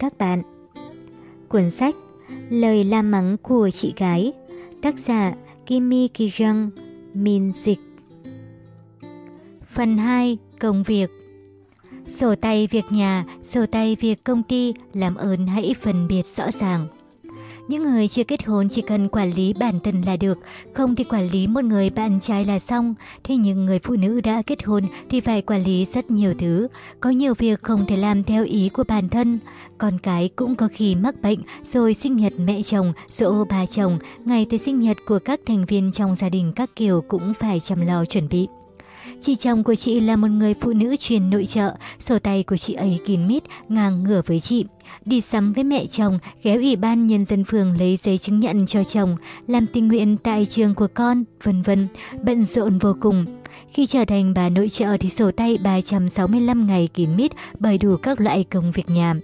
các bạn. Cuốn sách Lời la mắng của chị gái Tác giả Kimi Kijang Min Dịch Phần 2. Công việc Sổ tay việc nhà, sổ tay việc công ty, làm ơn hãy phân biệt rõ ràng. Những người chưa kết hôn chỉ cần quản lý bản thân là được, không thì quản lý một người bạn trai là xong. Thế nhưng người phụ nữ đã kết hôn thì phải quản lý rất nhiều thứ. Có nhiều việc không thể làm theo ý của bản thân. Con cái cũng có khi mắc bệnh, rồi sinh nhật mẹ chồng, dỗ bà chồng, ngày tới sinh nhật của các thành viên trong gia đình các kiểu cũng phải chăm lo chuẩn bị. Chị chồng của chị là một người phụ nữ chuyên nội trợ, sổ tay của chị ấy kín mít, ngang ngửa với chị. Đi sắm với mẹ chồng, ghé ủy ban nhân dân phường lấy giấy chứng nhận cho chồng, làm tình nguyện tại trường của con, vân vân, bận rộn vô cùng. Khi trở thành bà nội trợ thì sổ tay 365 ngày kín mít bởi đủ các loại công việc nhà.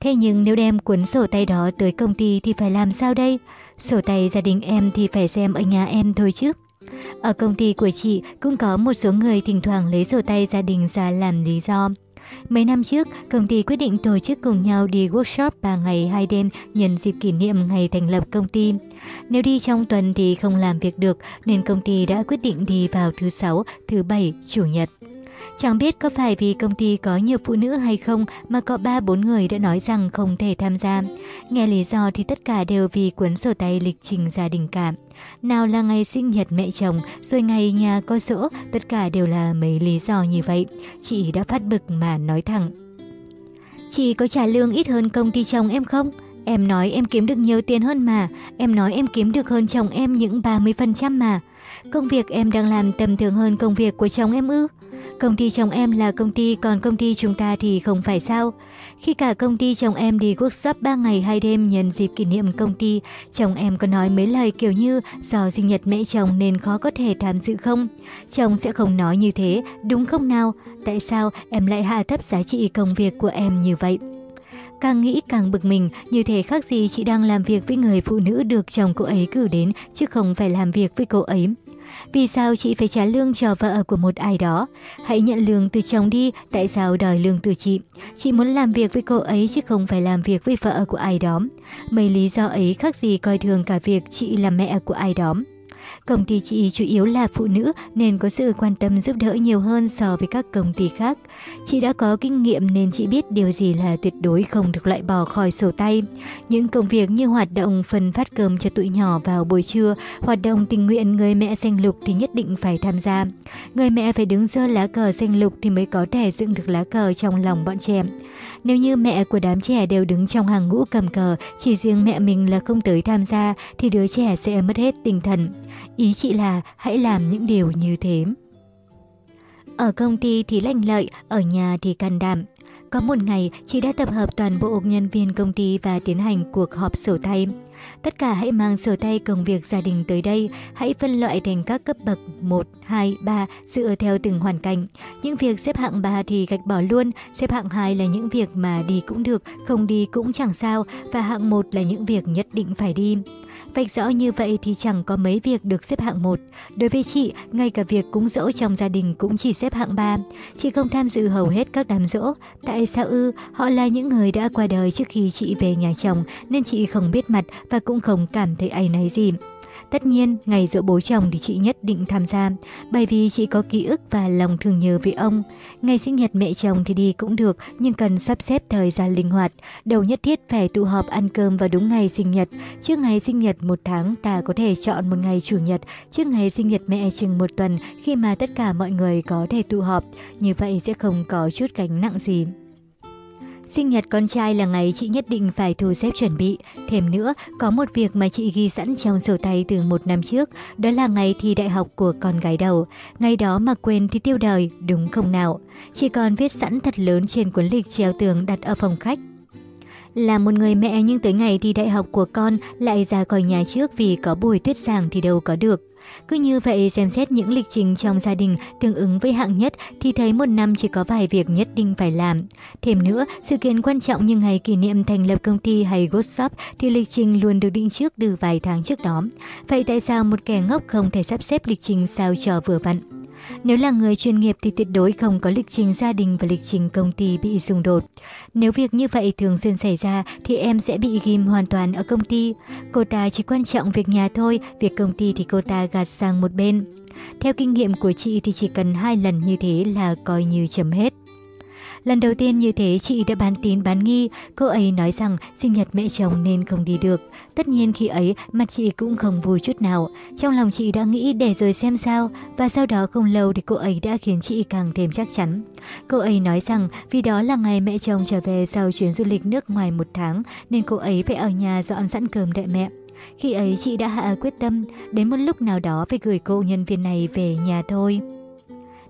Thế nhưng nếu đem cuốn sổ tay đó tới công ty thì phải làm sao đây? Sổ tay gia đình em thì phải xem ở nhà em thôi chứ. Ở công ty của chị cũng có một số người thỉnh thoảng lấy sổ tay gia đình ra làm lý do. Mấy năm trước, công ty quyết định tổ chức cùng nhau đi workshop 3 ngày 2 đêm nhân dịp kỷ niệm ngày thành lập công ty. Nếu đi trong tuần thì không làm việc được nên công ty đã quyết định đi vào thứ sáu, thứ bảy, chủ nhật. Chẳng biết có phải vì công ty có nhiều phụ nữ hay không mà có 3-4 người đã nói rằng không thể tham gia. Nghe lý do thì tất cả đều vì cuốn sổ tay lịch trình gia đình cảm. Nào là ngày sinh nhật mẹ chồng, rồi ngày nhà có sổ, tất cả đều là mấy lý do như vậy. Chị đã phát bực mà nói thẳng. Chị có trả lương ít hơn công ty chồng em không? Em nói em kiếm được nhiều tiền hơn mà, em nói em kiếm được hơn chồng em những 30% mà. Công việc em đang làm tầm thường hơn công việc của chồng em ư? Công ty chồng em là công ty còn công ty chúng ta thì không phải sao? Khi cả công ty chồng em đi workshop 3 ngày 2 đêm nhân dịp kỷ niệm công ty, chồng em có nói mấy lời kiểu như do sinh nhật mẹ chồng nên khó có thể tham dự không? Chồng sẽ không nói như thế, đúng không nào? Tại sao em lại hạ thấp giá trị công việc của em như vậy? Càng nghĩ càng bực mình, như thế khác gì chị đang làm việc với người phụ nữ được chồng cô ấy cử đến, chứ không phải làm việc với cô ấy. Vì sao chị phải trả lương cho vợ của một ai đó? Hãy nhận lương từ chồng đi, tại sao đòi lương từ chị? Chị muốn làm việc với cô ấy chứ không phải làm việc với vợ của ai đó. Mấy lý do ấy khác gì coi thường cả việc chị là mẹ của ai đó. Công ty chị chủ yếu là phụ nữ nên có sự quan tâm giúp đỡ nhiều hơn so với các công ty khác. Chị đã có kinh nghiệm nên chị biết điều gì là tuyệt đối không được loại bỏ khỏi sổ tay. Những công việc như hoạt động phân phát cơm cho tụi nhỏ vào buổi trưa, hoạt động tình nguyện người mẹ xanh lục thì nhất định phải tham gia. Người mẹ phải đứng dơ lá cờ xanh lục thì mới có thể dựng được lá cờ trong lòng bọn trẻ. Nếu như mẹ của đám trẻ đều đứng trong hàng ngũ cầm cờ, chỉ riêng mẹ mình là không tới tham gia thì đứa trẻ sẽ mất hết tinh thần. Ý chị là hãy làm những điều như thế. Ở công ty thì lành lợi, ở nhà thì can đảm. Có một ngày, chị đã tập hợp toàn bộ nhân viên công ty và tiến hành cuộc họp sổ tay. Tất cả hãy mang sổ tay công việc gia đình tới đây, hãy phân loại thành các cấp bậc 1, 2, 3 dựa theo từng hoàn cảnh. Những việc xếp hạng 3 thì gạch bỏ luôn, xếp hạng 2 là những việc mà đi cũng được, không đi cũng chẳng sao và hạng 1 là những việc nhất định phải đi. Vạch rõ như vậy thì chẳng có mấy việc được xếp hạng 1. Đối với chị, ngay cả việc cúng dỗ trong gia đình cũng chỉ xếp hạng 3. Chị không tham dự hầu hết các đám dỗ. Tại sao ư? Họ là những người đã qua đời trước khi chị về nhà chồng nên chị không biết mặt và cũng không cảm thấy áy náy gì. Tất nhiên, ngày dỗ bố chồng thì chị nhất định tham gia, bởi vì chị có ký ức và lòng thương nhớ với ông. Ngày sinh nhật mẹ chồng thì đi cũng được, nhưng cần sắp xếp thời gian linh hoạt. Đầu nhất thiết phải tụ họp ăn cơm vào đúng ngày sinh nhật. Trước ngày sinh nhật một tháng, ta có thể chọn một ngày chủ nhật. Trước ngày sinh nhật mẹ chừng một tuần, khi mà tất cả mọi người có thể tụ họp. Như vậy sẽ không có chút gánh nặng gì. Sinh nhật con trai là ngày chị nhất định phải thu xếp chuẩn bị. Thêm nữa, có một việc mà chị ghi sẵn trong sổ tay từ một năm trước, đó là ngày thi đại học của con gái đầu. Ngày đó mà quên thì tiêu đời, đúng không nào? Chị còn viết sẵn thật lớn trên cuốn lịch treo tường đặt ở phòng khách. Là một người mẹ nhưng tới ngày thi đại học của con lại ra khỏi nhà trước vì có buổi tuyết giảng thì đâu có được. Cứ như vậy xem xét những lịch trình trong gia đình tương ứng với hạng nhất thì thấy một năm chỉ có vài việc nhất định phải làm. Thêm nữa, sự kiện quan trọng như ngày kỷ niệm thành lập công ty hay workshop thì lịch trình luôn được định trước từ vài tháng trước đó. Vậy tại sao một kẻ ngốc không thể sắp xếp lịch trình sao cho vừa vặn? Nếu là người chuyên nghiệp thì tuyệt đối không có lịch trình gia đình và lịch trình công ty bị xung đột. Nếu việc như vậy thường xuyên xảy ra thì em sẽ bị ghim hoàn toàn ở công ty. Cô ta chỉ quan trọng việc nhà thôi, việc công ty thì cô ta gạt sang một bên. Theo kinh nghiệm của chị thì chỉ cần hai lần như thế là coi như chấm hết. Lần đầu tiên như thế chị đã bán tín bán nghi, cô ấy nói rằng sinh nhật mẹ chồng nên không đi được. Tất nhiên khi ấy mặt chị cũng không vui chút nào. Trong lòng chị đã nghĩ để rồi xem sao và sau đó không lâu thì cô ấy đã khiến chị càng thêm chắc chắn. Cô ấy nói rằng vì đó là ngày mẹ chồng trở về sau chuyến du lịch nước ngoài một tháng nên cô ấy phải ở nhà dọn sẵn cơm đợi mẹ. Khi ấy chị đã hạ quyết tâm, đến một lúc nào đó phải gửi cô nhân viên này về nhà thôi.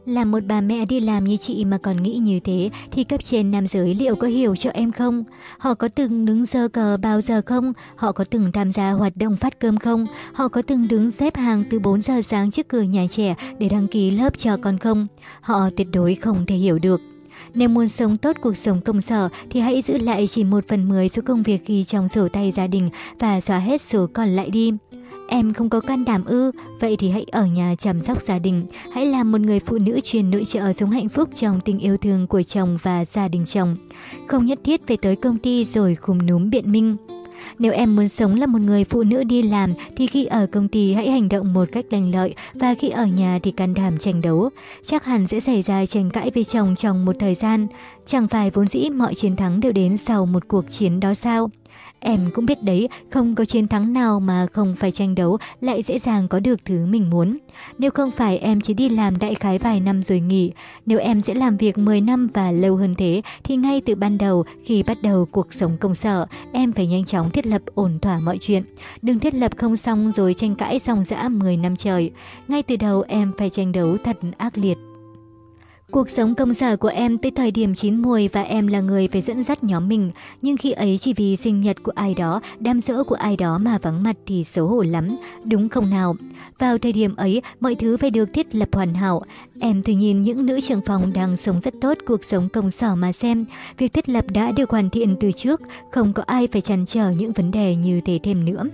Là một bà mẹ đi làm như chị mà còn nghĩ như thế thì cấp trên nam giới liệu có hiểu cho em không? Họ có từng đứng giờ cờ bao giờ không? Họ có từng tham gia hoạt động phát cơm không? Họ có từng đứng xếp hàng từ 4 giờ sáng trước cửa nhà trẻ để đăng ký lớp cho con không? Họ tuyệt đối không thể hiểu được. Nếu muốn sống tốt cuộc sống công sở thì hãy giữ lại chỉ một phần mười số công việc ghi trong sổ tay gia đình và xóa hết số còn lại đi. Em không có can đảm ư, vậy thì hãy ở nhà chăm sóc gia đình. Hãy làm một người phụ nữ truyền nội trợ sống hạnh phúc trong tình yêu thương của chồng và gia đình chồng. Không nhất thiết phải tới công ty rồi khum núm biện minh. Nếu em muốn sống là một người phụ nữ đi làm, thì khi ở công ty hãy hành động một cách lành lợi, và khi ở nhà thì can đảm tranh đấu. Chắc hẳn sẽ xảy ra tranh cãi với chồng trong một thời gian. Chẳng phải vốn dĩ mọi chiến thắng đều đến sau một cuộc chiến đó sao? Em cũng biết đấy, không có chiến thắng nào mà không phải tranh đấu lại dễ dàng có được thứ mình muốn. Nếu không phải em chỉ đi làm đại khái vài năm rồi nghỉ, nếu em sẽ làm việc 10 năm và lâu hơn thế, thì ngay từ ban đầu khi bắt đầu cuộc sống công sở, em phải nhanh chóng thiết lập ổn thỏa mọi chuyện. Đừng thiết lập không xong rồi tranh cãi xong dã 10 năm trời. Ngay từ đầu em phải tranh đấu thật ác liệt. Cuộc sống công sở của em tới thời điểm chín mùi và em là người phải dẫn dắt nhóm mình, nhưng khi ấy chỉ vì sinh nhật của ai đó, đám dỗ của ai đó mà vắng mặt thì xấu hổ lắm, đúng không nào? Vào thời điểm ấy, mọi thứ phải được thiết lập hoàn hảo. Em thử nhìn những nữ trưởng phòng đang sống rất tốt cuộc sống công sở mà xem. Việc thiết lập đã được hoàn thiện từ trước, không có ai phải chăn trở những vấn đề như thế thêm nữa.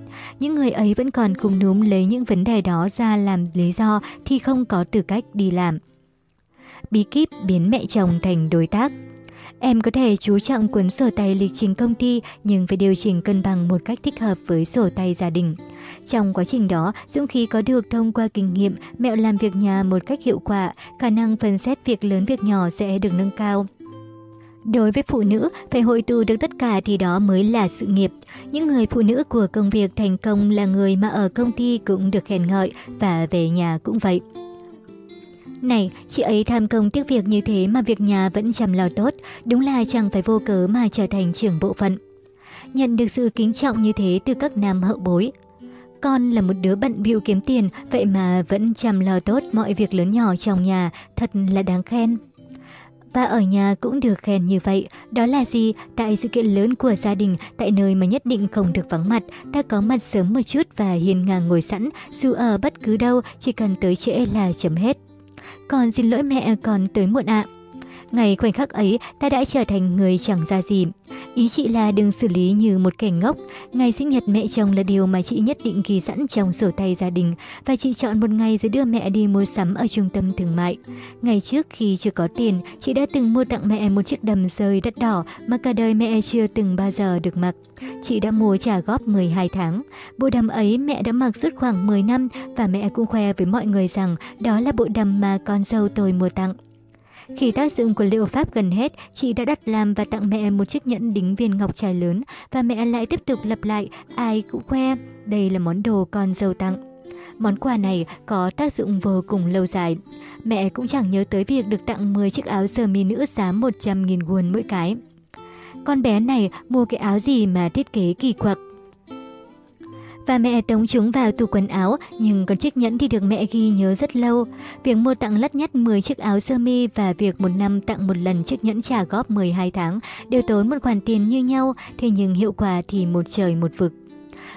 Những người ấy vẫn còn cùng núm lấy những vấn đề đó ra làm lý do thì không có tư cách đi làm bí kíp biến mẹ chồng thành đối tác. Em có thể chú trọng cuốn sổ tay lịch trình công ty nhưng phải điều chỉnh cân bằng một cách thích hợp với sổ tay gia đình. Trong quá trình đó, dũng khí có được thông qua kinh nghiệm, mẹo làm việc nhà một cách hiệu quả, khả năng phân xét việc lớn việc nhỏ sẽ được nâng cao. Đối với phụ nữ, phải hội tụ được tất cả thì đó mới là sự nghiệp. Những người phụ nữ của công việc thành công là người mà ở công ty cũng được khen ngợi và về nhà cũng vậy. Này, chị ấy tham công tiếc việc như thế mà việc nhà vẫn chăm lo tốt, đúng là chẳng phải vô cớ mà trở thành trưởng bộ phận. Nhận được sự kính trọng như thế từ các nam hậu bối. Con là một đứa bận bịu kiếm tiền, vậy mà vẫn chăm lo tốt mọi việc lớn nhỏ trong nhà, thật là đáng khen. Và ở nhà cũng được khen như vậy, đó là gì? Tại sự kiện lớn của gia đình, tại nơi mà nhất định không được vắng mặt, ta có mặt sớm một chút và hiền ngang ngồi sẵn, dù ở bất cứ đâu, chỉ cần tới trễ là chấm hết. Con xin lỗi mẹ con tới muộn ạ. Ngày khoảnh khắc ấy, ta đã trở thành người chẳng ra gì. Ý chị là đừng xử lý như một kẻ ngốc. Ngày sinh nhật mẹ chồng là điều mà chị nhất định ghi sẵn trong sổ tay gia đình và chị chọn một ngày rồi đưa mẹ đi mua sắm ở trung tâm thương mại. Ngày trước khi chưa có tiền, chị đã từng mua tặng mẹ một chiếc đầm rơi đất đỏ mà cả đời mẹ chưa từng bao giờ được mặc. Chị đã mua trả góp 12 tháng. Bộ đầm ấy mẹ đã mặc suốt khoảng 10 năm và mẹ cũng khoe với mọi người rằng đó là bộ đầm mà con dâu tôi mua tặng. Khi tác dụng của liệu pháp gần hết, chị đã đặt làm và tặng mẹ một chiếc nhẫn đính viên ngọc trai lớn và mẹ lại tiếp tục lặp lại, ai cũng khoe, đây là món đồ con dâu tặng. Món quà này có tác dụng vô cùng lâu dài. Mẹ cũng chẳng nhớ tới việc được tặng 10 chiếc áo sơ mi nữ giá 100.000 won mỗi cái. Con bé này mua cái áo gì mà thiết kế kỳ quặc. Và mẹ tống chúng vào tủ quần áo, nhưng còn chiếc nhẫn thì được mẹ ghi nhớ rất lâu. Việc mua tặng lắt nhắt 10 chiếc áo sơ mi và việc một năm tặng một lần chiếc nhẫn trả góp 12 tháng đều tốn một khoản tiền như nhau, thế nhưng hiệu quả thì một trời một vực.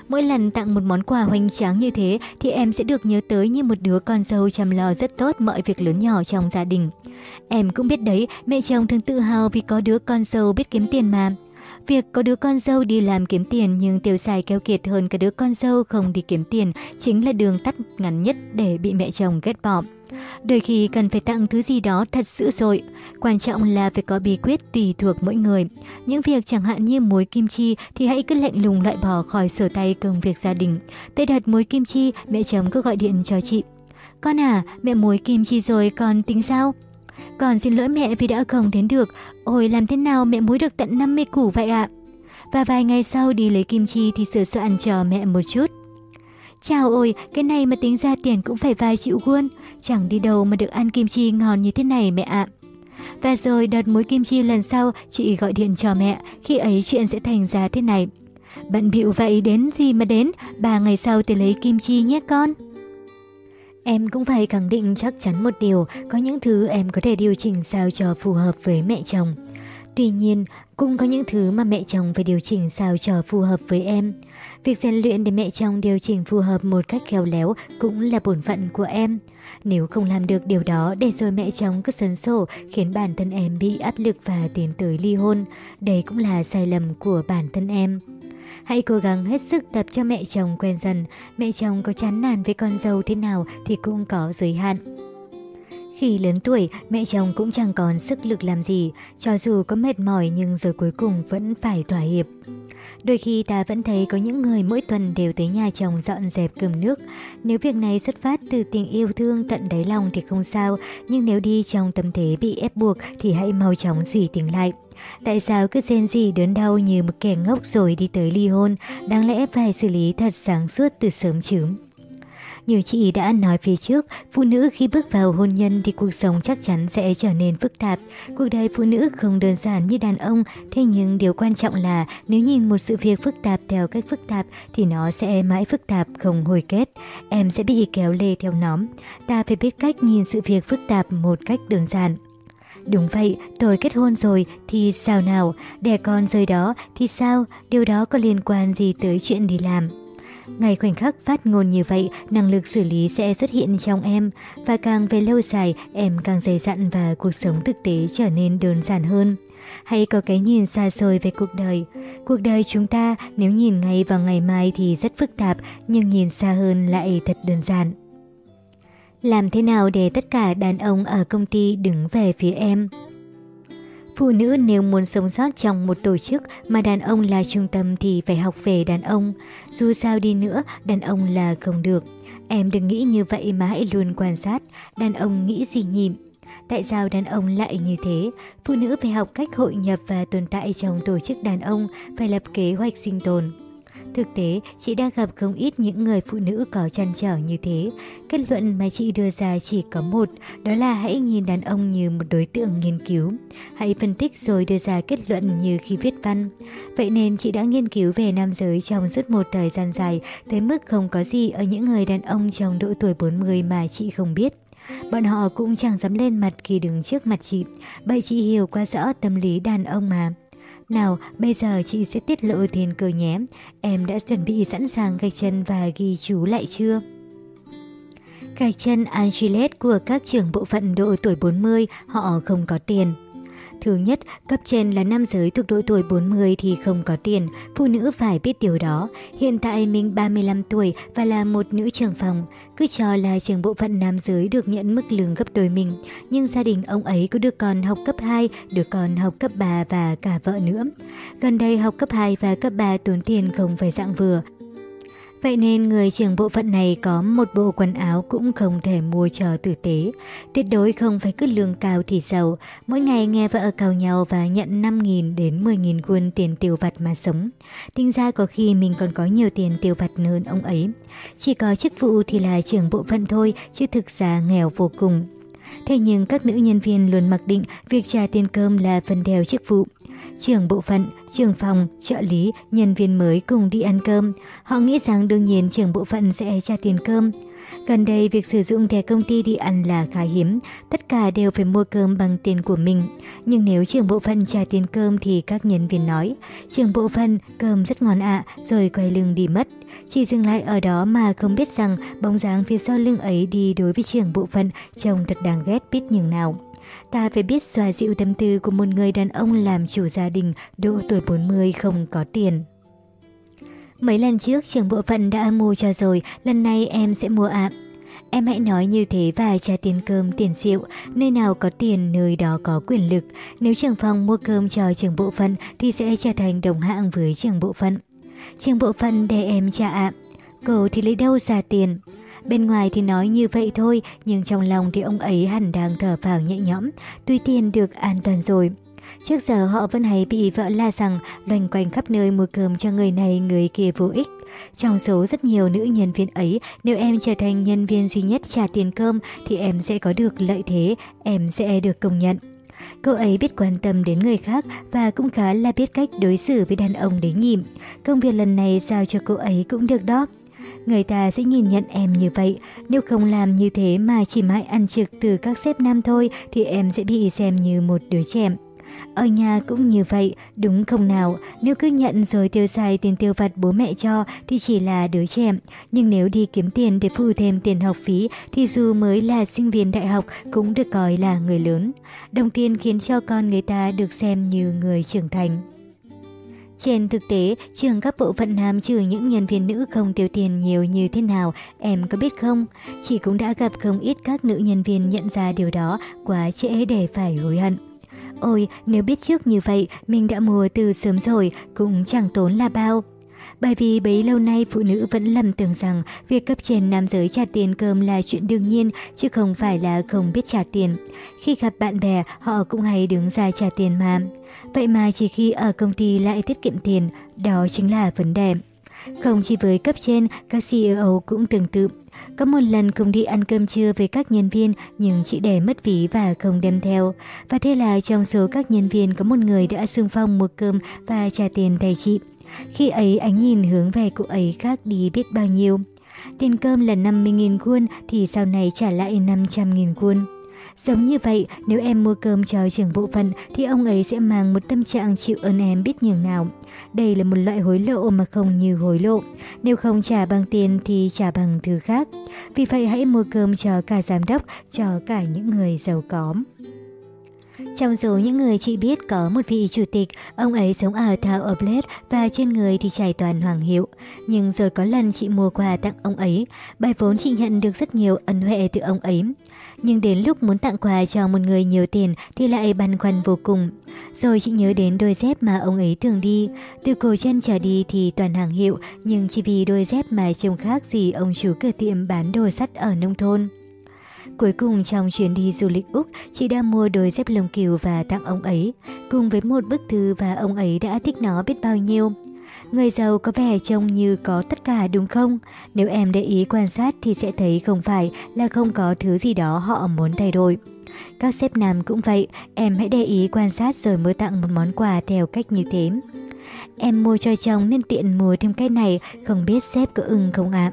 Mỗi lần tặng một món quà hoành tráng như thế thì em sẽ được nhớ tới như một đứa con dâu chăm lo rất tốt mọi việc lớn nhỏ trong gia đình. Em cũng biết đấy, mẹ chồng thường tự hào vì có đứa con dâu biết kiếm tiền mà. Việc có đứa con dâu đi làm kiếm tiền nhưng tiêu xài keo kiệt hơn cả đứa con dâu không đi kiếm tiền chính là đường tắt ngắn nhất để bị mẹ chồng ghét bỏ. Đôi khi cần phải tặng thứ gì đó thật dữ dội. Quan trọng là phải có bí quyết tùy thuộc mỗi người. Những việc chẳng hạn như muối kim chi thì hãy cứ lạnh lùng loại bỏ khỏi sổ tay công việc gia đình. Tới đặt muối kim chi, mẹ chồng cứ gọi điện cho chị. Con à, mẹ muối kim chi rồi, con tính sao? Con xin lỗi mẹ vì đã không đến được. Ôi làm thế nào mẹ muối được tận 50 củ vậy ạ? Và vài ngày sau đi lấy kim chi thì sửa soạn cho mẹ một chút. Chào ôi, cái này mà tính ra tiền cũng phải vài triệu won. Chẳng đi đâu mà được ăn kim chi ngon như thế này mẹ ạ. Và rồi đợt muối kim chi lần sau chị gọi điện cho mẹ, khi ấy chuyện sẽ thành ra thế này. Bận bịu vậy đến gì mà đến, ba ngày sau thì lấy kim chi nhé con. Em cũng phải khẳng định chắc chắn một điều, có những thứ em có thể điều chỉnh sao cho phù hợp với mẹ chồng. Tuy nhiên, cũng có những thứ mà mẹ chồng phải điều chỉnh sao cho phù hợp với em. Việc rèn luyện để mẹ chồng điều chỉnh phù hợp một cách khéo léo cũng là bổn phận của em. Nếu không làm được điều đó để rồi mẹ chồng cứ sấn sổ khiến bản thân em bị áp lực và tiến tới ly hôn, đây cũng là sai lầm của bản thân em. Hãy cố gắng hết sức tập cho mẹ chồng quen dần, mẹ chồng có chán nản với con dâu thế nào thì cũng có giới hạn. Khi lớn tuổi, mẹ chồng cũng chẳng còn sức lực làm gì, cho dù có mệt mỏi nhưng rồi cuối cùng vẫn phải thỏa hiệp. Đôi khi ta vẫn thấy có những người mỗi tuần đều tới nhà chồng dọn dẹp cơm nước. Nếu việc này xuất phát từ tình yêu thương tận đáy lòng thì không sao, nhưng nếu đi trong tâm thế bị ép buộc thì hãy mau chóng suy tính lại. Tại sao cứ xen gì đớn đau như một kẻ ngốc rồi đi tới ly hôn, đáng lẽ phải xử lý thật sáng suốt từ sớm chứ. Như chị đã nói phía trước, phụ nữ khi bước vào hôn nhân thì cuộc sống chắc chắn sẽ trở nên phức tạp. Cuộc đời phụ nữ không đơn giản như đàn ông, thế nhưng điều quan trọng là nếu nhìn một sự việc phức tạp theo cách phức tạp thì nó sẽ mãi phức tạp không hồi kết. Em sẽ bị kéo lê theo nóm. Ta phải biết cách nhìn sự việc phức tạp một cách đơn giản. Đúng vậy, tôi kết hôn rồi thì sao nào, đẻ con rồi đó thì sao, điều đó có liên quan gì tới chuyện đi làm. Ngày khoảnh khắc phát ngôn như vậy, năng lực xử lý sẽ xuất hiện trong em. Và càng về lâu dài, em càng dày dặn và cuộc sống thực tế trở nên đơn giản hơn. Hãy có cái nhìn xa xôi về cuộc đời. Cuộc đời chúng ta nếu nhìn ngay vào ngày mai thì rất phức tạp, nhưng nhìn xa hơn lại thật đơn giản. Làm thế nào để tất cả đàn ông ở công ty đứng về phía em? Phụ nữ nếu muốn sống sót trong một tổ chức mà đàn ông là trung tâm thì phải học về đàn ông. Dù sao đi nữa, đàn ông là không được. Em đừng nghĩ như vậy mà hãy luôn quan sát, đàn ông nghĩ gì nhịm. Tại sao đàn ông lại như thế? Phụ nữ phải học cách hội nhập và tồn tại trong tổ chức đàn ông, phải lập kế hoạch sinh tồn. Thực tế, chị đã gặp không ít những người phụ nữ có chăn trở như thế. Kết luận mà chị đưa ra chỉ có một, đó là hãy nhìn đàn ông như một đối tượng nghiên cứu. Hãy phân tích rồi đưa ra kết luận như khi viết văn. Vậy nên chị đã nghiên cứu về nam giới trong suốt một thời gian dài, tới mức không có gì ở những người đàn ông trong độ tuổi 40 mà chị không biết. Bọn họ cũng chẳng dám lên mặt khi đứng trước mặt chị, bởi chị hiểu quá rõ tâm lý đàn ông mà. Nào, bây giờ chị sẽ tiết lộ tiền cờ nhé. Em đã chuẩn bị sẵn sàng gạch chân và ghi chú lại chưa? Gạch chân Angelet của các trưởng bộ phận độ tuổi 40, họ không có tiền. Thứ nhất, cấp trên là nam giới thuộc độ tuổi 40 thì không có tiền, phụ nữ phải biết điều đó. Hiện tại mình 35 tuổi và là một nữ trưởng phòng, cứ cho là trưởng bộ phận nam giới được nhận mức lương gấp đôi mình. Nhưng gia đình ông ấy có đứa con học cấp 2, đứa con học cấp 3 và cả vợ nữa. Gần đây học cấp 2 và cấp 3 tốn tiền không phải dạng vừa, Vậy nên người trưởng bộ phận này có một bộ quần áo cũng không thể mua cho tử tế. Tuyệt đối không phải cứ lương cao thì giàu, mỗi ngày nghe vợ cào nhau và nhận 5.000 đến 10.000 quân tiền tiêu vặt mà sống. Tính ra có khi mình còn có nhiều tiền tiêu vặt hơn ông ấy. Chỉ có chức vụ thì là trưởng bộ phận thôi, chứ thực ra nghèo vô cùng. Thế nhưng các nữ nhân viên luôn mặc định việc trả tiền cơm là phần đèo chức vụ trưởng bộ phận, trưởng phòng, trợ lý, nhân viên mới cùng đi ăn cơm. Họ nghĩ rằng đương nhiên trưởng bộ phận sẽ trả tiền cơm. Gần đây, việc sử dụng thẻ công ty đi ăn là khá hiếm, tất cả đều phải mua cơm bằng tiền của mình. Nhưng nếu trưởng bộ phận trả tiền cơm thì các nhân viên nói, trưởng bộ phận cơm rất ngon ạ, rồi quay lưng đi mất. Chỉ dừng lại ở đó mà không biết rằng bóng dáng phía sau lưng ấy đi đối với trưởng bộ phận trông thật đáng ghét biết nhường nào. Ta phải biết xoa dịu tâm tư của một người đàn ông làm chủ gia đình độ tuổi 40 không có tiền. Mấy lần trước trưởng bộ phận đã mua cho rồi, lần này em sẽ mua ạ. Em hãy nói như thế và trả tiền cơm, tiền rượu, nơi nào có tiền nơi đó có quyền lực. Nếu trưởng phòng mua cơm cho trưởng bộ phận thì sẽ trở thành đồng hạng với trưởng bộ phận. Trưởng bộ phận để em trả ạ. Cô thì lấy đâu ra tiền? Bên ngoài thì nói như vậy thôi, nhưng trong lòng thì ông ấy hẳn đang thở phào nhẹ nhõm, tuy tiền được an toàn rồi. Trước giờ họ vẫn hay bị vợ la rằng loanh quanh khắp nơi mua cơm cho người này người kia vô ích. Trong số rất nhiều nữ nhân viên ấy, nếu em trở thành nhân viên duy nhất trả tiền cơm thì em sẽ có được lợi thế, em sẽ được công nhận. Cô ấy biết quan tâm đến người khác và cũng khá là biết cách đối xử với đàn ông đến nhịm. Công việc lần này giao cho cô ấy cũng được đó. Người ta sẽ nhìn nhận em như vậy, nếu không làm như thế mà chỉ mãi ăn trực từ các sếp nam thôi thì em sẽ bị xem như một đứa trẻ. Ở nhà cũng như vậy, đúng không nào? Nếu cứ nhận rồi tiêu xài tiền tiêu vặt bố mẹ cho thì chỉ là đứa trẻ. Nhưng nếu đi kiếm tiền để phụ thêm tiền học phí thì dù mới là sinh viên đại học cũng được coi là người lớn. Đồng tiền khiến cho con người ta được xem như người trưởng thành. Trên thực tế, trường các bộ phận nam trừ những nhân viên nữ không tiêu tiền nhiều như thế nào, em có biết không? Chị cũng đã gặp không ít các nữ nhân viên nhận ra điều đó quá trễ để phải hối hận. Ôi, nếu biết trước như vậy, mình đã mua từ sớm rồi, cũng chẳng tốn là bao. Bởi vì bấy lâu nay phụ nữ vẫn lầm tưởng rằng việc cấp trên nam giới trả tiền cơm là chuyện đương nhiên, chứ không phải là không biết trả tiền. Khi gặp bạn bè, họ cũng hay đứng ra trả tiền mà. Vậy mà chỉ khi ở công ty lại tiết kiệm tiền, đó chính là vấn đề. Không chỉ với cấp trên, các CEO cũng tương tự. Có một lần cùng đi ăn cơm trưa với các nhân viên nhưng chị để mất ví và không đem theo. Và thế là trong số các nhân viên có một người đã xung phong mua cơm và trả tiền thay chị. Khi ấy ánh nhìn hướng về cô ấy khác đi biết bao nhiêu. Tiền cơm là 50.000 won thì sau này trả lại 500.000 won. Giống như vậy, nếu em mua cơm cho trưởng bộ phận thì ông ấy sẽ mang một tâm trạng chịu ơn em biết nhường nào. Đây là một loại hối lộ mà không như hối lộ. Nếu không trả bằng tiền thì trả bằng thứ khác. Vì vậy hãy mua cơm cho cả giám đốc, cho cả những người giàu có. Trong số những người chị biết có một vị chủ tịch, ông ấy sống ở Tower Blade và trên người thì trải toàn hoàng hiệu. Nhưng rồi có lần chị mua quà tặng ông ấy, bài vốn chị nhận được rất nhiều ân huệ từ ông ấy. Nhưng đến lúc muốn tặng quà cho một người nhiều tiền thì lại băn khoăn vô cùng. Rồi chị nhớ đến đôi dép mà ông ấy thường đi. Từ cổ chân trở đi thì toàn hàng hiệu, nhưng chỉ vì đôi dép mà trông khác gì ông chủ cửa tiệm bán đồ sắt ở nông thôn. Cuối cùng trong chuyến đi du lịch Úc, chị đã mua đôi dép lông cừu và tặng ông ấy, cùng với một bức thư và ông ấy đã thích nó biết bao nhiêu. Người giàu có vẻ trông như có tất cả đúng không? Nếu em để ý quan sát thì sẽ thấy không phải là không có thứ gì đó họ muốn thay đổi. Các sếp nam cũng vậy, em hãy để ý quan sát rồi mới tặng một món quà theo cách như thế. Em mua cho chồng nên tiện mua thêm cái này, không biết sếp có ưng không ạ?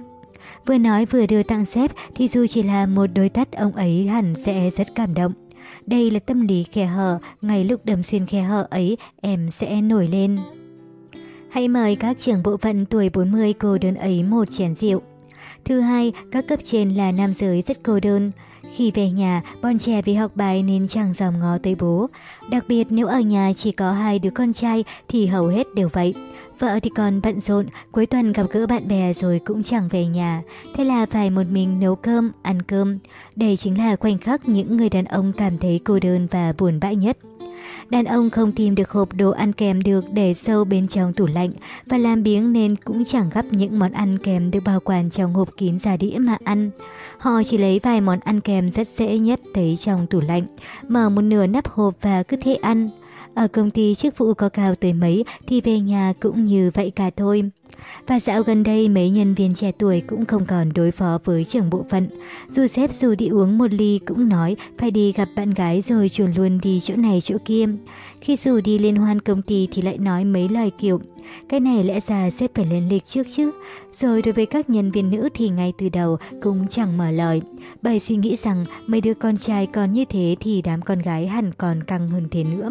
Vừa nói vừa đưa tặng sếp thì dù chỉ là một đôi tắt ông ấy hẳn sẽ rất cảm động. Đây là tâm lý khe hở, ngay lúc đầm xuyên khe hở ấy em sẽ nổi lên. Hãy mời các trưởng bộ phận tuổi 40 cô đơn ấy một chén rượu. Thứ hai, các cấp trên là nam giới rất cô đơn. Khi về nhà, bọn trẻ vì học bài nên chẳng dòm ngó tới bố. Đặc biệt nếu ở nhà chỉ có hai đứa con trai thì hầu hết đều vậy. Vợ thì còn bận rộn, cuối tuần gặp gỡ bạn bè rồi cũng chẳng về nhà. Thế là phải một mình nấu cơm, ăn cơm. Đây chính là khoảnh khắc những người đàn ông cảm thấy cô đơn và buồn bã nhất. Đàn ông không tìm được hộp đồ ăn kèm được để sâu bên trong tủ lạnh và làm biếng nên cũng chẳng gấp những món ăn kèm được bảo quản trong hộp kín ra đĩa mà ăn. Họ chỉ lấy vài món ăn kèm rất dễ nhất thấy trong tủ lạnh, mở một nửa nắp hộp và cứ thế ăn. Ở công ty chức vụ có cao tới mấy thì về nhà cũng như vậy cả thôi. Và dạo gần đây, mấy nhân viên trẻ tuổi cũng không còn đối phó với trưởng bộ phận. Dù sếp dù đi uống một ly cũng nói phải đi gặp bạn gái rồi chuồn luôn đi chỗ này chỗ kia. Khi dù đi liên hoan công ty thì lại nói mấy lời kiểu, cái này lẽ ra sếp phải lên lịch trước chứ. Rồi đối với các nhân viên nữ thì ngay từ đầu cũng chẳng mở lời. Bởi suy nghĩ rằng mấy đứa con trai còn như thế thì đám con gái hẳn còn căng hơn thế nữa.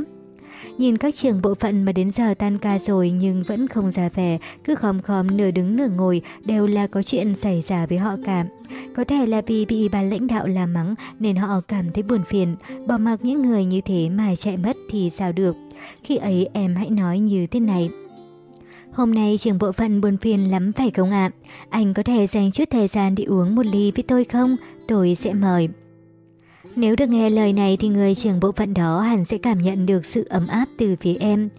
Nhìn các trưởng bộ phận mà đến giờ tan ca rồi nhưng vẫn không ra về, cứ khom khom nửa đứng nửa ngồi đều là có chuyện xảy ra với họ cả. Có thể là vì bị ban lãnh đạo làm mắng nên họ cảm thấy buồn phiền, bỏ mặc những người như thế mà chạy mất thì sao được. Khi ấy em hãy nói như thế này. Hôm nay trưởng bộ phận buồn phiền lắm phải không ạ? Anh có thể dành chút thời gian đi uống một ly với tôi không? Tôi sẽ mời. Nếu được nghe lời này thì người trưởng bộ phận đó hẳn sẽ cảm nhận được sự ấm áp từ phía em.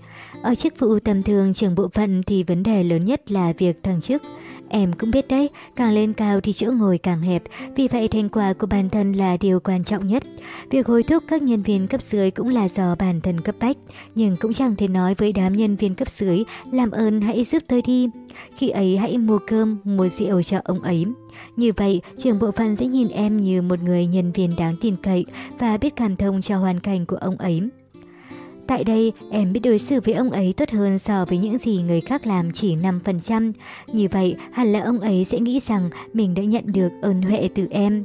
Ở chức vụ tầm thường trưởng bộ phận thì vấn đề lớn nhất là việc thăng chức. Em cũng biết đấy, càng lên cao thì chỗ ngồi càng hẹp, vì vậy thành quả của bản thân là điều quan trọng nhất. Việc hối thúc các nhân viên cấp dưới cũng là do bản thân cấp bách, nhưng cũng chẳng thể nói với đám nhân viên cấp dưới làm ơn hãy giúp tôi đi. Khi ấy hãy mua cơm, mua rượu cho ông ấy. Như vậy, trưởng bộ phận sẽ nhìn em như một người nhân viên đáng tin cậy và biết cảm thông cho hoàn cảnh của ông ấy. Tại đây, em biết đối xử với ông ấy tốt hơn so với những gì người khác làm chỉ 5%. Như vậy, hẳn là ông ấy sẽ nghĩ rằng mình đã nhận được ơn huệ từ em.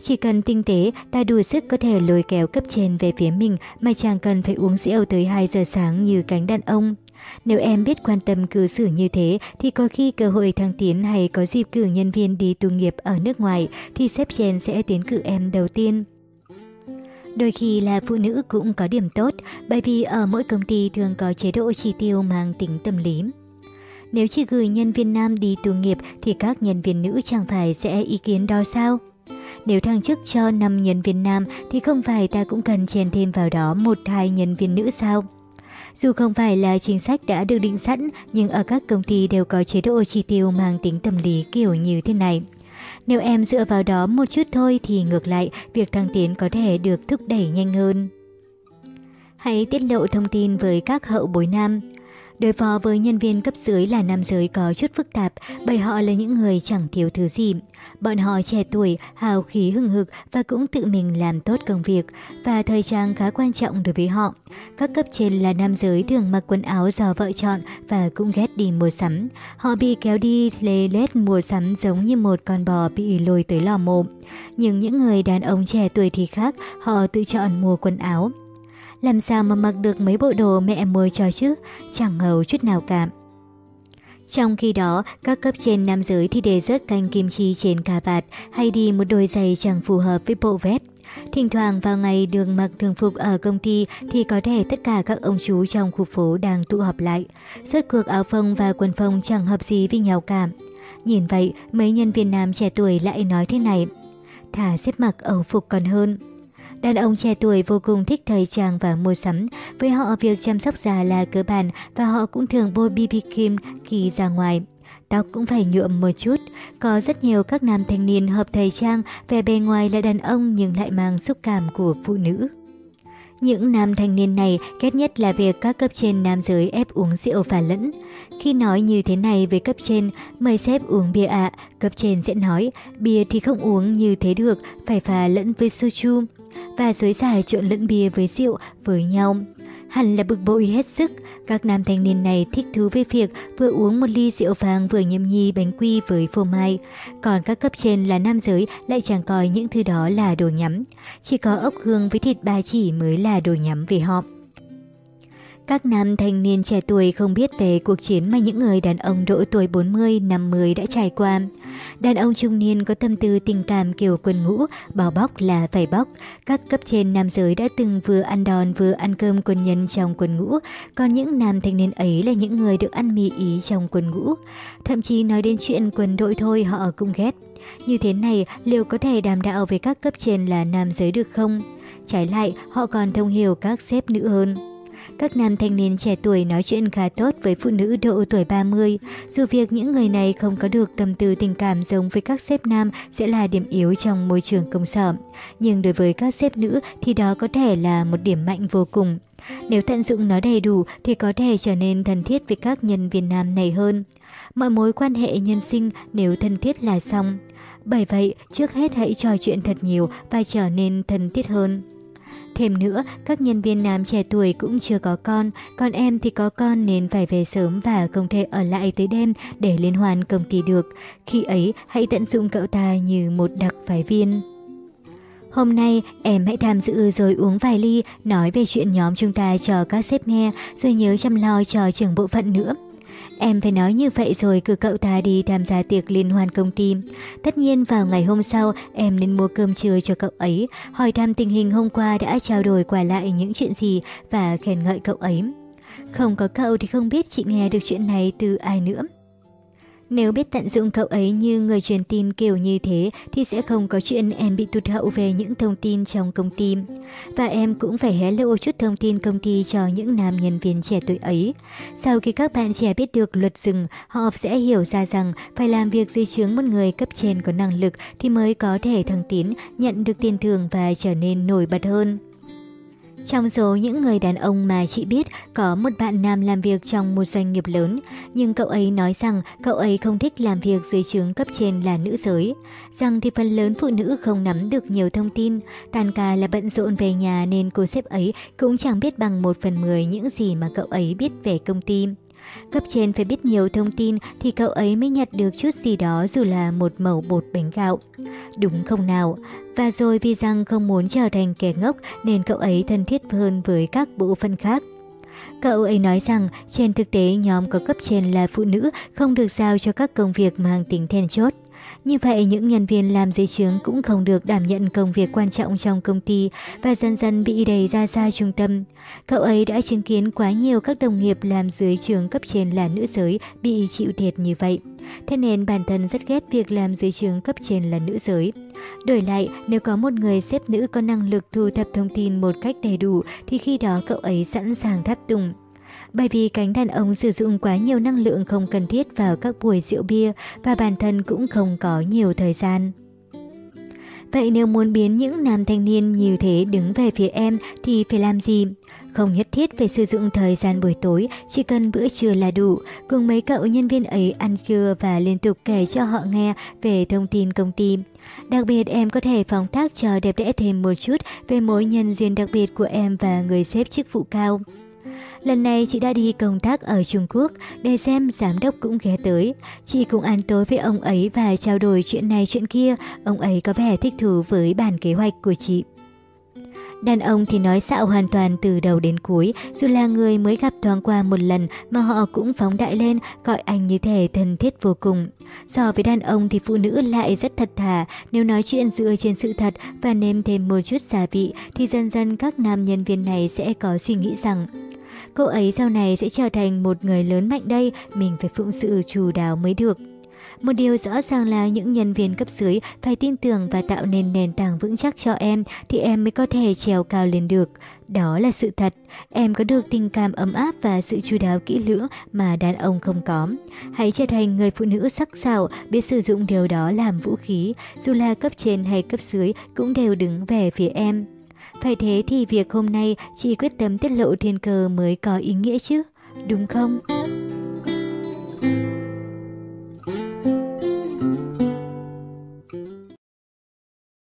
Chỉ cần tinh tế, ta đủ sức có thể lôi kéo cấp trên về phía mình mà chẳng cần phải uống rượu tới 2 giờ sáng như cánh đàn ông. Nếu em biết quan tâm cư xử như thế thì có khi cơ hội thăng tiến hay có dịp cử nhân viên đi tu nghiệp ở nước ngoài thì sếp Jen sẽ tiến cử em đầu tiên. Đôi khi là phụ nữ cũng có điểm tốt, bởi vì ở mỗi công ty thường có chế độ chi tiêu mang tính tâm lý. Nếu chỉ gửi nhân viên nam đi tu nghiệp thì các nhân viên nữ chẳng phải sẽ ý kiến đó sao? Nếu thăng chức cho 5 nhân viên nam thì không phải ta cũng cần chèn thêm vào đó một hai nhân viên nữ sao? Dù không phải là chính sách đã được định sẵn, nhưng ở các công ty đều có chế độ chi tiêu mang tính tâm lý kiểu như thế này. Nếu em dựa vào đó một chút thôi thì ngược lại, việc thăng tiến có thể được thúc đẩy nhanh hơn. Hãy tiết lộ thông tin với các hậu bối nam. Đối phó với nhân viên cấp dưới là nam giới có chút phức tạp bởi họ là những người chẳng thiếu thứ gì. Bọn họ trẻ tuổi, hào khí hừng hực và cũng tự mình làm tốt công việc và thời trang khá quan trọng đối với họ. Các cấp trên là nam giới thường mặc quần áo do vợ chọn và cũng ghét đi mua sắm. Họ bị kéo đi lê lết mua sắm giống như một con bò bị lôi tới lò mộ. Nhưng những người đàn ông trẻ tuổi thì khác, họ tự chọn mua quần áo. Làm sao mà mặc được mấy bộ đồ mẹ mua cho chứ, chẳng ngầu chút nào cả. Trong khi đó, các cấp trên nam giới thì đề rớt canh kim chi trên cà vạt hay đi một đôi giày chẳng phù hợp với bộ vest. Thỉnh thoảng vào ngày đường mặc thường phục ở công ty thì có thể tất cả các ông chú trong khu phố đang tụ họp lại. rớt cuộc áo phông và quần phông chẳng hợp gì với nhau cả. Nhìn vậy, mấy nhân viên nam trẻ tuổi lại nói thế này. Thả xếp mặc ẩu phục còn hơn. Đàn ông trẻ tuổi vô cùng thích thời trang và mua sắm. Với họ, việc chăm sóc da là cơ bản và họ cũng thường bôi BB cream khi ra ngoài. Tóc cũng phải nhuộm một chút. Có rất nhiều các nam thanh niên hợp thời trang, vẻ bề ngoài là đàn ông nhưng lại mang xúc cảm của phụ nữ. Những nam thanh niên này ghét nhất là việc các cấp trên nam giới ép uống rượu pha lẫn. Khi nói như thế này với cấp trên, mời sếp uống bia ạ, cấp trên sẽ nói, bia thì không uống như thế được, phải pha lẫn với soju và dối dài trộn lẫn bia với rượu với nhau. Hẳn là bực bội hết sức, các nam thanh niên này thích thú với việc vừa uống một ly rượu vàng vừa nhâm nhi bánh quy với phô mai. Còn các cấp trên là nam giới lại chẳng coi những thứ đó là đồ nhắm. Chỉ có ốc hương với thịt ba chỉ mới là đồ nhắm về họ. Các nam thanh niên trẻ tuổi không biết về cuộc chiến mà những người đàn ông độ tuổi 40, 50 đã trải qua. Đàn ông trung niên có tâm tư tình cảm kiểu quân ngũ, bảo bóc là phải bóc. Các cấp trên nam giới đã từng vừa ăn đòn vừa ăn cơm quân nhân trong quân ngũ, còn những nam thanh niên ấy là những người được ăn mì ý trong quân ngũ. Thậm chí nói đến chuyện quân đội thôi họ cũng ghét. Như thế này, liệu có thể đàm đạo với các cấp trên là nam giới được không? Trái lại, họ còn thông hiểu các sếp nữ hơn. Các nam thanh niên trẻ tuổi nói chuyện khá tốt với phụ nữ độ tuổi 30, dù việc những người này không có được tâm tư tình cảm giống với các sếp nam sẽ là điểm yếu trong môi trường công sở. Nhưng đối với các sếp nữ thì đó có thể là một điểm mạnh vô cùng. Nếu tận dụng nó đầy đủ thì có thể trở nên thân thiết với các nhân viên nam này hơn. Mọi mối quan hệ nhân sinh nếu thân thiết là xong. Bởi vậy, trước hết hãy trò chuyện thật nhiều và trở nên thân thiết hơn. Thêm nữa, các nhân viên nam trẻ tuổi cũng chưa có con, còn em thì có con nên phải về sớm và không thể ở lại tới đêm để liên hoan công ty được. Khi ấy, hãy tận dụng cậu ta như một đặc phái viên. Hôm nay em hãy tham dự rồi uống vài ly, nói về chuyện nhóm chúng ta cho các sếp nghe, rồi nhớ chăm lo cho trưởng bộ phận nữa. Em phải nói như vậy rồi cử cậu ta đi tham gia tiệc liên hoan công ty. Tất nhiên vào ngày hôm sau em nên mua cơm trưa cho cậu ấy, hỏi thăm tình hình hôm qua đã trao đổi qua lại những chuyện gì và khen ngợi cậu ấy. Không có cậu thì không biết chị nghe được chuyện này từ ai nữa. Nếu biết tận dụng cậu ấy như người truyền tin kiểu như thế thì sẽ không có chuyện em bị tụt hậu về những thông tin trong công ty. Và em cũng phải hé lộ chút thông tin công ty cho những nam nhân viên trẻ tuổi ấy. Sau khi các bạn trẻ biết được luật rừng, họ sẽ hiểu ra rằng phải làm việc dưới chướng một người cấp trên có năng lực thì mới có thể thăng tiến, nhận được tiền thưởng và trở nên nổi bật hơn. Trong số những người đàn ông mà chị biết, có một bạn nam làm việc trong một doanh nghiệp lớn, nhưng cậu ấy nói rằng cậu ấy không thích làm việc dưới trướng cấp trên là nữ giới. Rằng thì phần lớn phụ nữ không nắm được nhiều thông tin, tàn ca là bận rộn về nhà nên cô sếp ấy cũng chẳng biết bằng một phần mười những gì mà cậu ấy biết về công ty. Cấp trên phải biết nhiều thông tin thì cậu ấy mới nhặt được chút gì đó dù là một mẩu bột bánh gạo. Đúng không nào? Và rồi vì rằng không muốn trở thành kẻ ngốc nên cậu ấy thân thiết hơn với các bộ phận khác. Cậu ấy nói rằng trên thực tế nhóm có cấp trên là phụ nữ không được giao cho các công việc mang tính then chốt. Như vậy, những nhân viên làm dưới trướng cũng không được đảm nhận công việc quan trọng trong công ty và dần dần bị đẩy ra xa trung tâm. Cậu ấy đã chứng kiến quá nhiều các đồng nghiệp làm dưới trường cấp trên là nữ giới bị chịu thiệt như vậy. Thế nên bản thân rất ghét việc làm dưới trường cấp trên là nữ giới. Đổi lại, nếu có một người xếp nữ có năng lực thu thập thông tin một cách đầy đủ thì khi đó cậu ấy sẵn sàng tháp tùng bởi vì cánh đàn ông sử dụng quá nhiều năng lượng không cần thiết vào các buổi rượu bia và bản thân cũng không có nhiều thời gian. Vậy nếu muốn biến những nam thanh niên như thế đứng về phía em thì phải làm gì? Không nhất thiết phải sử dụng thời gian buổi tối, chỉ cần bữa trưa là đủ. Cùng mấy cậu nhân viên ấy ăn trưa và liên tục kể cho họ nghe về thông tin công ty. Đặc biệt em có thể phóng tác cho đẹp đẽ thêm một chút về mối nhân duyên đặc biệt của em và người xếp chức vụ cao. Lần này chị đã đi công tác ở Trung Quốc để xem giám đốc cũng ghé tới. Chị cũng ăn tối với ông ấy và trao đổi chuyện này chuyện kia. Ông ấy có vẻ thích thú với bản kế hoạch của chị. Đàn ông thì nói xạo hoàn toàn từ đầu đến cuối, dù là người mới gặp thoáng qua một lần mà họ cũng phóng đại lên, gọi anh như thể thân thiết vô cùng. So với đàn ông thì phụ nữ lại rất thật thà, nếu nói chuyện dựa trên sự thật và nêm thêm một chút gia vị thì dần dần các nam nhân viên này sẽ có suy nghĩ rằng Cô ấy sau này sẽ trở thành một người lớn mạnh đây, mình phải phụng sự chủ đáo mới được. Một điều rõ ràng là những nhân viên cấp dưới phải tin tưởng và tạo nên nền tảng vững chắc cho em thì em mới có thể trèo cao lên được. Đó là sự thật. Em có được tình cảm ấm áp và sự chu đáo kỹ lưỡng mà đàn ông không có. Hãy trở thành người phụ nữ sắc sảo, biết sử dụng điều đó làm vũ khí. Dù là cấp trên hay cấp dưới cũng đều đứng về phía em. Phải thế thì việc hôm nay chị quyết tâm tiết lộ thiên cơ mới có ý nghĩa chứ, đúng không?